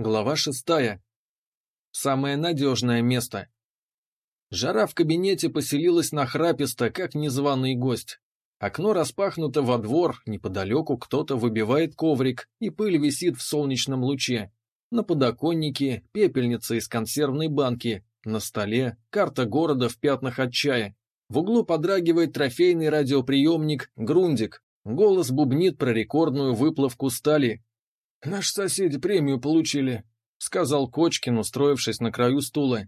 Глава шестая. Самое надежное место. Жара в кабинете поселилась нахраписто, как незваный гость. Окно распахнуто во двор, неподалеку кто-то выбивает коврик, и пыль висит в солнечном луче. На подоконнике пепельница из консервной банки, на столе карта города в пятнах от чая. В углу подрагивает трофейный радиоприемник «Грундик». Голос бубнит про рекордную выплавку стали, «Наши соседи премию получили», — сказал Кочкин, устроившись на краю стула.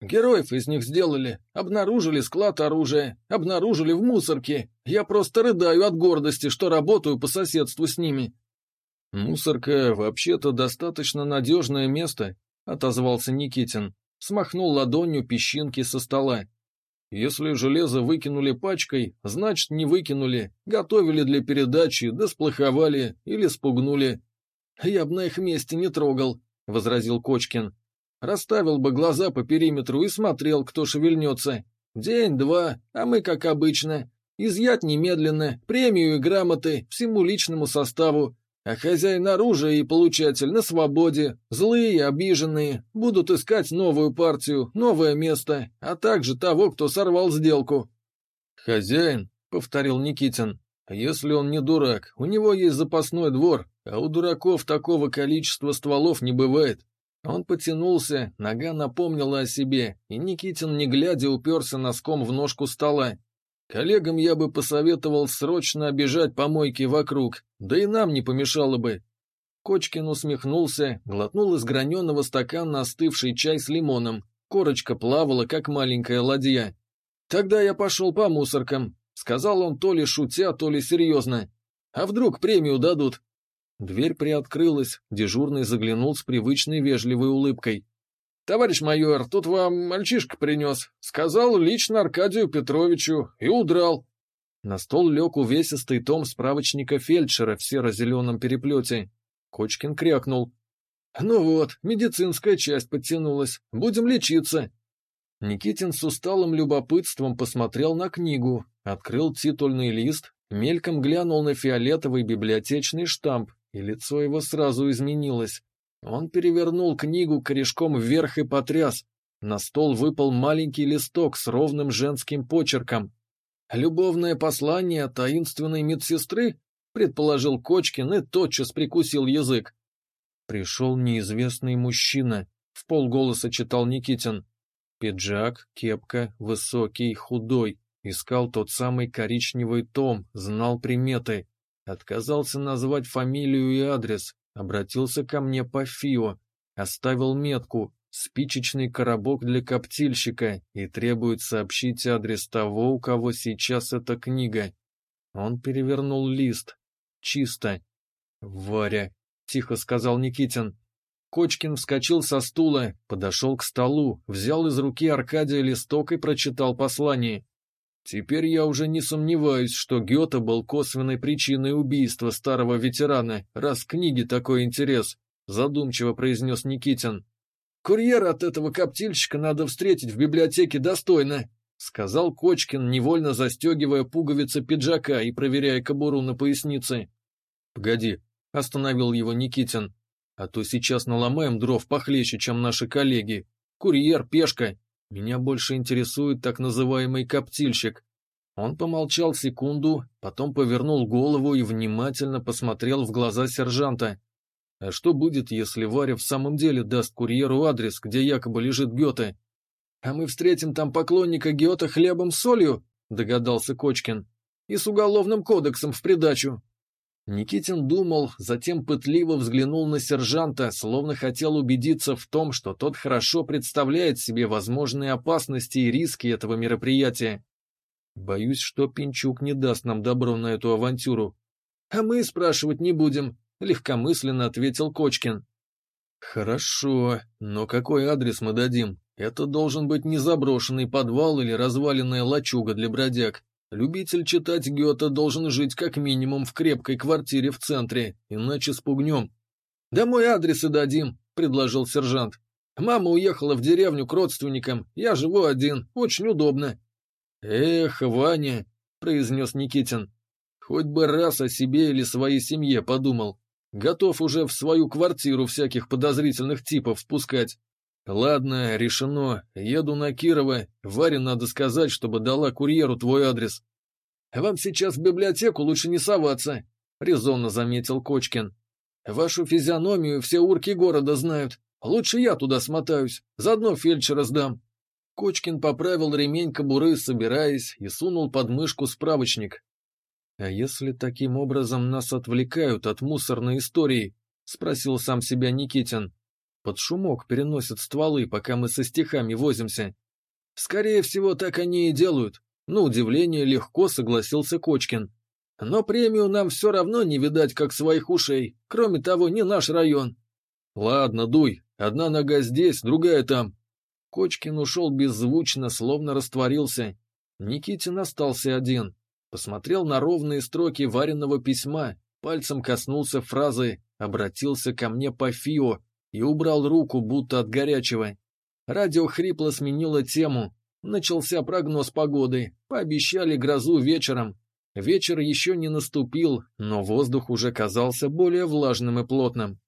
«Героев из них сделали, обнаружили склад оружия, обнаружили в мусорке. Я просто рыдаю от гордости, что работаю по соседству с ними». «Мусорка вообще-то достаточно надежное место», — отозвался Никитин. Смахнул ладонью песчинки со стола. «Если железо выкинули пачкой, значит, не выкинули, готовили для передачи, да сплоховали или спугнули. «Я бы на их месте не трогал», — возразил Кочкин. «Расставил бы глаза по периметру и смотрел, кто шевельнется. День-два, а мы, как обычно, изъять немедленно, премию и грамоты всему личному составу, а хозяин оружия и получатель на свободе, злые обиженные, будут искать новую партию, новое место, а также того, кто сорвал сделку». «Хозяин», — повторил Никитин, — «если он не дурак, у него есть запасной двор, а у дураков такого количества стволов не бывает. Он потянулся, нога напомнила о себе, и Никитин, не глядя, уперся носком в ножку стола. Коллегам я бы посоветовал срочно обижать помойки вокруг, да и нам не помешало бы. Кочкин усмехнулся, глотнул из граненого стакана остывший чай с лимоном. Корочка плавала, как маленькая ладья. «Тогда я пошел по мусоркам», — сказал он то ли шутя, то ли серьезно. «А вдруг премию дадут?» Дверь приоткрылась, дежурный заглянул с привычной вежливой улыбкой. «Товарищ майор, тут вам мальчишка принес. Сказал лично Аркадию Петровичу и удрал». На стол лег увесистый том справочника фельдшера в серо-зеленом переплете. Кочкин крякнул. «Ну вот, медицинская часть подтянулась. Будем лечиться». Никитин с усталым любопытством посмотрел на книгу, открыл титульный лист, мельком глянул на фиолетовый библиотечный штамп и лицо его сразу изменилось. Он перевернул книгу корешком вверх и потряс. На стол выпал маленький листок с ровным женским почерком. «Любовное послание таинственной медсестры?» — предположил Кочкин и тотчас прикусил язык. Пришел неизвестный мужчина, — в полголоса читал Никитин. Пиджак, кепка, высокий, худой. Искал тот самый коричневый том, знал приметы. Отказался назвать фамилию и адрес, обратился ко мне по ФИО, оставил метку, спичечный коробок для коптильщика и требует сообщить адрес того, у кого сейчас эта книга. Он перевернул лист. Чисто. «Варя», — тихо сказал Никитин. Кочкин вскочил со стула, подошел к столу, взял из руки Аркадия листок и прочитал послание. Теперь я уже не сомневаюсь, что Гёте был косвенной причиной убийства старого ветерана, раз в книге такой интерес, задумчиво произнес Никитин. Курьера от этого коптильщика надо встретить в библиотеке достойно, сказал Кочкин, невольно застегивая пуговицы пиджака и проверяя кобуру на пояснице. Погоди, остановил его Никитин, а то сейчас наломаем дров похлеще, чем наши коллеги. Курьер, пешка, меня больше интересует так называемый коптильщик. Он помолчал секунду, потом повернул голову и внимательно посмотрел в глаза сержанта. А что будет, если Варя в самом деле даст курьеру адрес, где якобы лежит Гёте? А мы встретим там поклонника Гёте хлебом с солью, догадался Кочкин, и с уголовным кодексом в придачу. Никитин думал, затем пытливо взглянул на сержанта, словно хотел убедиться в том, что тот хорошо представляет себе возможные опасности и риски этого мероприятия. Боюсь, что Пинчук не даст нам добро на эту авантюру. А мы спрашивать не будем, легкомысленно ответил Кочкин. Хорошо, но какой адрес мы дадим? Это должен быть не заброшенный подвал или разваленная лачуга для бродяг. Любитель читать Гёте должен жить как минимум в крепкой квартире в центре, иначе спугнем. «Да мой адрес и дадим», — предложил сержант. «Мама уехала в деревню к родственникам, я живу один, очень удобно». «Эх, Ваня», — произнес Никитин, — «хоть бы раз о себе или своей семье подумал. Готов уже в свою квартиру всяких подозрительных типов впускать. Ладно, решено. Еду на Кирова. Варе надо сказать, чтобы дала курьеру твой адрес. Вам сейчас в библиотеку лучше не соваться, резонно заметил Кочкин. Вашу физиономию все урки города знают. Лучше я туда смотаюсь, заодно фельдшера сдам. Кочкин поправил ремень кобуры, собираясь, и сунул под мышку справочник. «А если таким образом нас отвлекают от мусорной истории?» — спросил сам себя Никитин. «Под шумок переносят стволы, пока мы со стихами возимся». «Скорее всего, так они и делают», — на удивление легко согласился Кочкин. «Но премию нам все равно не видать, как своих ушей. Кроме того, не наш район». «Ладно, дуй. Одна нога здесь, другая там», Кочкин ушел беззвучно, словно растворился. Никитин остался один. Посмотрел на ровные строки вареного письма, пальцем коснулся фразы «обратился ко мне по ФИО» и убрал руку, будто от горячего. Радио хрипло сменило тему. Начался прогноз погоды. Пообещали грозу вечером. Вечер еще не наступил, но воздух уже казался более влажным и плотным.